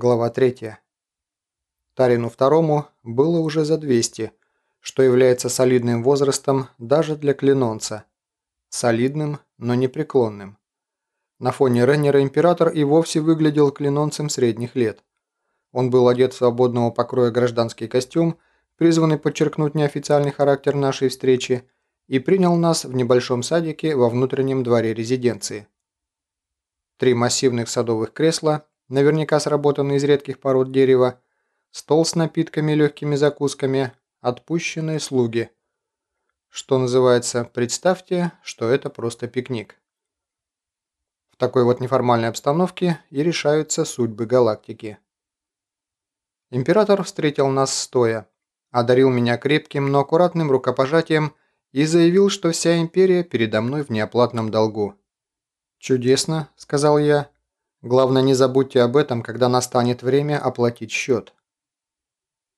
Глава 3. Тарину второму было уже за 200, что является солидным возрастом даже для клинонца. Солидным, но непреклонным. На фоне Реннера император и вовсе выглядел клинонцем средних лет. Он был одет в свободного покроя гражданский костюм, призванный подчеркнуть неофициальный характер нашей встречи, и принял нас в небольшом садике во внутреннем дворе резиденции. Три массивных садовых кресла – наверняка сработанный из редких пород дерева, стол с напитками и легкими закусками, отпущенные слуги. Что называется, представьте, что это просто пикник. В такой вот неформальной обстановке и решаются судьбы галактики. Император встретил нас стоя, одарил меня крепким, но аккуратным рукопожатием и заявил, что вся империя передо мной в неоплатном долгу. «Чудесно», — сказал я, Главное, не забудьте об этом, когда настанет время оплатить счет».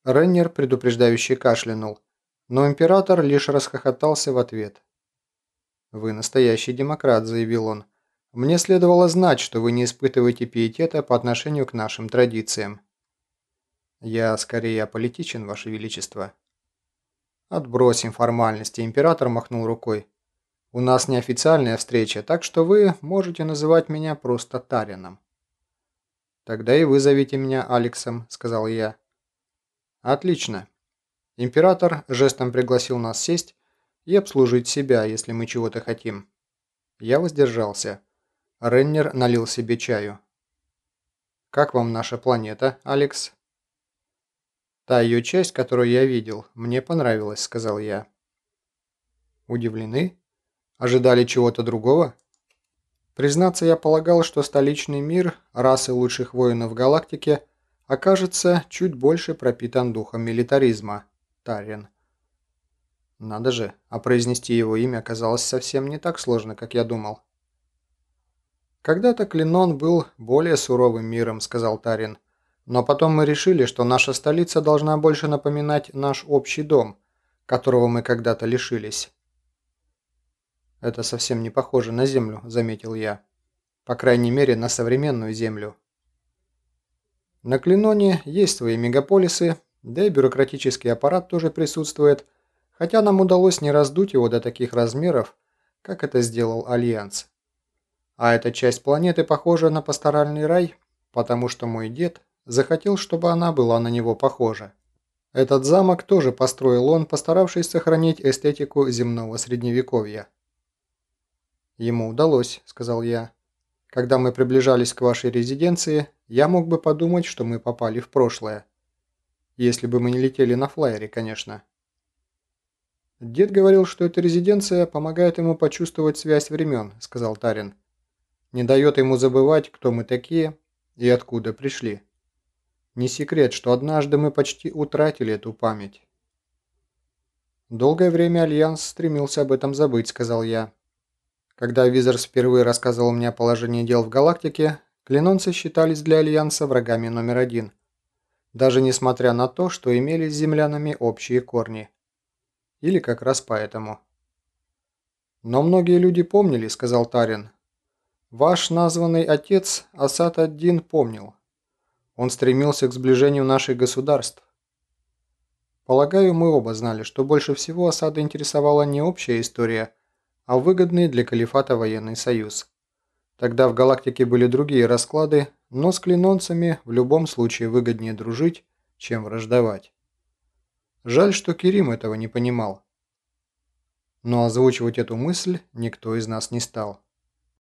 Реннер предупреждающе кашлянул, но император лишь расхохотался в ответ. «Вы настоящий демократ», – заявил он. «Мне следовало знать, что вы не испытываете пиетета по отношению к нашим традициям». «Я скорее аполитичен, Ваше Величество». «Отбросим формальности», – император махнул рукой. У нас неофициальная встреча, так что вы можете называть меня просто Тарином». «Тогда и вы зовите меня Алексом», — сказал я. «Отлично». Император жестом пригласил нас сесть и обслужить себя, если мы чего-то хотим. Я воздержался. Реннер налил себе чаю. «Как вам наша планета, Алекс?» «Та ее часть, которую я видел, мне понравилась», — сказал я. «Удивлены?» Ожидали чего-то другого? Признаться, я полагал, что столичный мир, расы лучших воинов в галактике, окажется чуть больше пропитан духом милитаризма. Тарин. Надо же, а произнести его имя оказалось совсем не так сложно, как я думал. «Когда-то Клинон был более суровым миром», — сказал Тарин. «Но потом мы решили, что наша столица должна больше напоминать наш общий дом, которого мы когда-то лишились. «Это совсем не похоже на Землю», – заметил я. «По крайней мере, на современную Землю». На Клиноне есть свои мегаполисы, да и бюрократический аппарат тоже присутствует, хотя нам удалось не раздуть его до таких размеров, как это сделал Альянс. А эта часть планеты похожа на пасторальный рай, потому что мой дед захотел, чтобы она была на него похожа. Этот замок тоже построил он, постаравшись сохранить эстетику земного средневековья. «Ему удалось», – сказал я. «Когда мы приближались к вашей резиденции, я мог бы подумать, что мы попали в прошлое. Если бы мы не летели на флайере, конечно». «Дед говорил, что эта резиденция помогает ему почувствовать связь времен», – сказал Тарин. «Не дает ему забывать, кто мы такие и откуда пришли. Не секрет, что однажды мы почти утратили эту память». «Долгое время Альянс стремился об этом забыть», – сказал я. Когда Визерс впервые рассказывал мне о положении дел в галактике, клинонцы считались для Альянса врагами номер один. Даже несмотря на то, что имели с землянами общие корни. Или как раз поэтому. «Но многие люди помнили», — сказал Тарин. «Ваш названный отец Асад-ад-Дин помнил. Он стремился к сближению наших государств. Полагаю, мы оба знали, что больше всего Асада интересовала не общая история, а выгодный для калифата военный союз. Тогда в галактике были другие расклады, но с клинонцами в любом случае выгоднее дружить, чем враждовать. Жаль, что Керим этого не понимал. Но озвучивать эту мысль никто из нас не стал.